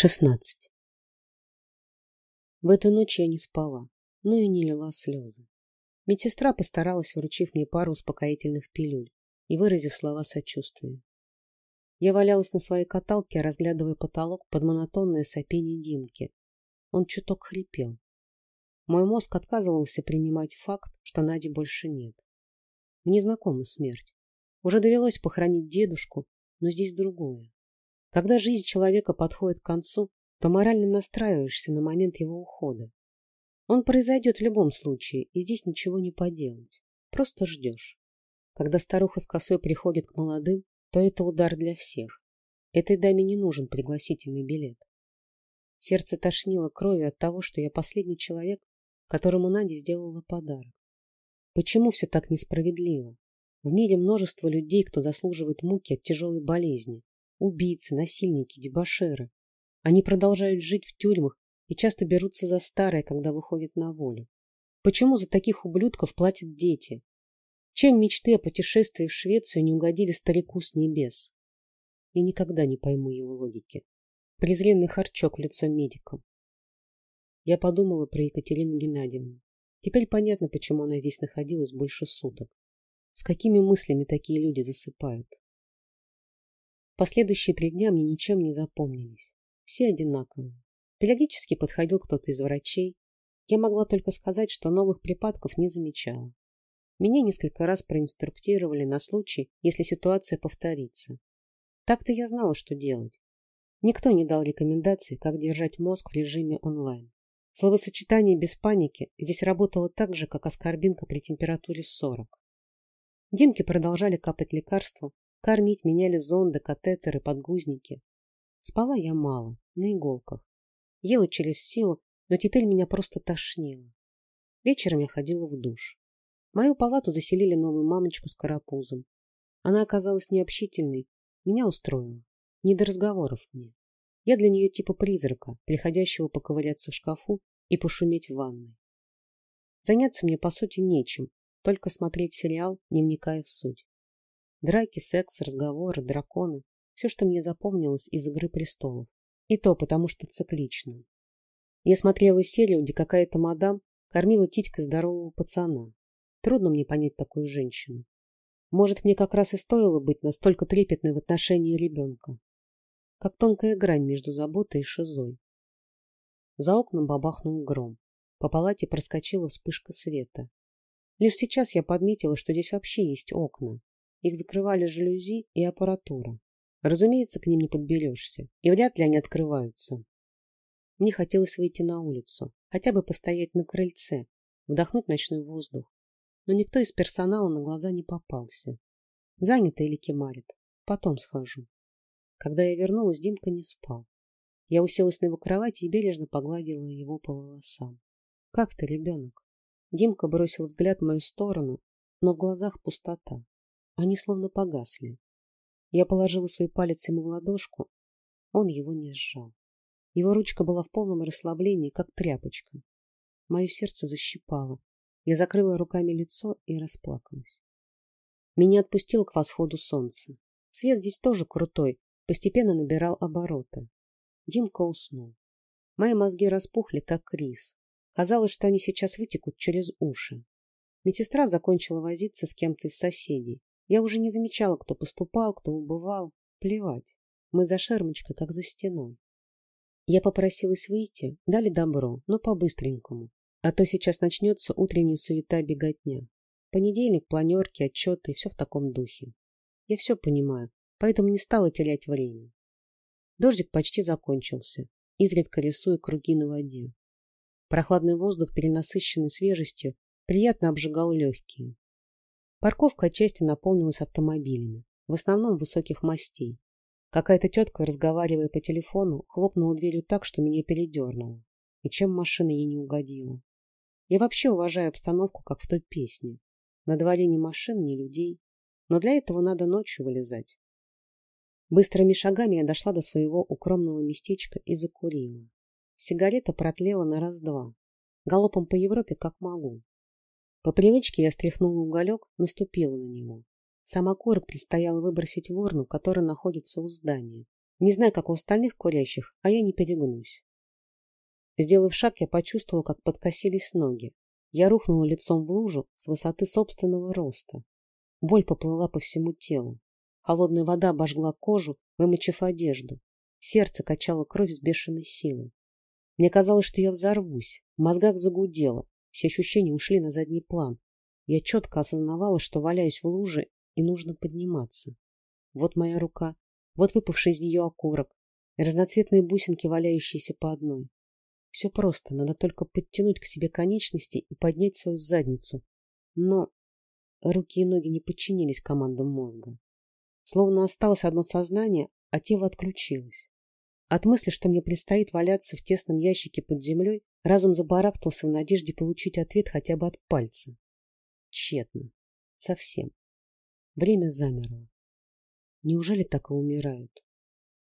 16. В эту ночь я не спала, но и не лила слезы. Медсестра постаралась, вручив мне пару успокоительных пилюль и выразив слова сочувствия. Я валялась на своей каталке, разглядывая потолок под монотонное сопение Димки. Он чуток хрипел. Мой мозг отказывался принимать факт, что Нади больше нет. Мне знакома смерть. Уже довелось похоронить дедушку, но здесь другое. Когда жизнь человека подходит к концу, то морально настраиваешься на момент его ухода. Он произойдет в любом случае, и здесь ничего не поделать. Просто ждешь. Когда старуха с косой приходит к молодым, то это удар для всех. Этой даме не нужен пригласительный билет. Сердце тошнило кровью от того, что я последний человек, которому Надя сделала подарок. Почему все так несправедливо? В мире множество людей, кто заслуживает муки от тяжелой болезни, Убийцы, насильники, дебоширы. Они продолжают жить в тюрьмах и часто берутся за старое, когда выходят на волю. Почему за таких ублюдков платят дети? Чем мечты о путешествии в Швецию не угодили старику с небес? Я никогда не пойму его логики. Презренный харчок в лицо медикам. Я подумала про Екатерину Геннадьевну. Теперь понятно, почему она здесь находилась больше суток. С какими мыслями такие люди засыпают? Последующие три дня мне ничем не запомнились. Все одинаковые. Периодически подходил кто-то из врачей. Я могла только сказать, что новых припадков не замечала. Меня несколько раз проинструктировали на случай, если ситуация повторится. Так-то я знала, что делать. Никто не дал рекомендаций, как держать мозг в режиме онлайн. Словосочетание без паники здесь работало так же, как аскорбинка при температуре 40. Димки продолжали капать лекарства, Кормить меняли зонды, катетеры, подгузники. Спала я мало, на иголках. Ела через силу, но теперь меня просто тошнило. Вечером я ходила в душ. В мою палату заселили новую мамочку с карапузом. Она оказалась необщительной, меня устроила. Не до разговоров мне. Я для нее типа призрака, приходящего поковыряться в шкафу и пошуметь в ванной. Заняться мне, по сути, нечем, только смотреть сериал, не вникая в суть. Драки, секс, разговоры, драконы. Все, что мне запомнилось из «Игры престолов». И то потому, что циклично. Я смотрела серию, где какая-то мадам кормила титькой здорового пацана. Трудно мне понять такую женщину. Может, мне как раз и стоило быть настолько трепетной в отношении ребенка. Как тонкая грань между заботой и шизой. За окном бабахнул гром. По палате проскочила вспышка света. Лишь сейчас я подметила, что здесь вообще есть окна. Их закрывали жалюзи и аппаратура. Разумеется, к ним не подберешься, и вряд ли они открываются. Мне хотелось выйти на улицу, хотя бы постоять на крыльце, вдохнуть ночной воздух. Но никто из персонала на глаза не попался. Занято или кемарит. Потом схожу. Когда я вернулась, Димка не спал. Я уселась на его кровати и бережно погладила его по волосам. «Как ты, ребенок?» Димка бросил взгляд в мою сторону, но в глазах пустота. Они словно погасли. Я положила свой палец ему в ладошку. Он его не сжал. Его ручка была в полном расслаблении, как тряпочка. Мое сердце защипало. Я закрыла руками лицо и расплакалась. Меня отпустило к восходу солнца. Свет здесь тоже крутой, постепенно набирал обороты. Димка уснул. Мои мозги распухли, как рис. Казалось, что они сейчас вытекут через уши. Медсестра закончила возиться с кем-то из соседей. Я уже не замечала, кто поступал, кто убывал. Плевать. Мы за шермочкой, как за стеной. Я попросилась выйти, дали добро, но по-быстренькому. А то сейчас начнется утренняя суета-беготня. Понедельник, планерки, отчеты, все в таком духе. Я все понимаю, поэтому не стала терять время. Дождик почти закончился, изредка рисуя круги на воде. Прохладный воздух, перенасыщенный свежестью, приятно обжигал легкие. Парковка отчасти наполнилась автомобилями, в основном высоких мастей. Какая-то тетка, разговаривая по телефону, хлопнула дверью так, что меня передернуло. И чем машина ей не угодила. Я вообще уважаю обстановку, как в той песне. На дворе ни машин, ни людей. Но для этого надо ночью вылезать. Быстрыми шагами я дошла до своего укромного местечка и закурила. Сигарета протлела на раз-два. Галопом по Европе как могу. По привычке я стряхнула уголек, наступила на него. Сам окурок предстояло выбросить в урну, которая находится у здания. Не знаю, как у остальных курящих, а я не перегнусь. Сделав шаг, я почувствовала, как подкосились ноги. Я рухнула лицом в лужу с высоты собственного роста. Боль поплыла по всему телу. Холодная вода обожгла кожу, вымочив одежду. Сердце качало кровь с бешеной силой. Мне казалось, что я взорвусь. В мозгах загудело. Все ощущения ушли на задний план. Я четко осознавала, что валяюсь в луже и нужно подниматься. Вот моя рука, вот выпавший из нее окурок, разноцветные бусинки, валяющиеся по одной. Все просто, надо только подтянуть к себе конечности и поднять свою задницу. Но руки и ноги не подчинились командам мозга. Словно осталось одно сознание, а тело отключилось. От мысли, что мне предстоит валяться в тесном ящике под землей, разум забарахтался в надежде получить ответ хотя бы от пальца. Тщетно. Совсем. Время замерло. Неужели так и умирают?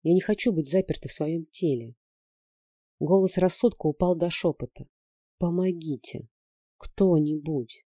Я не хочу быть запертой в своем теле. Голос рассудка упал до шепота. Помогите. Кто-нибудь.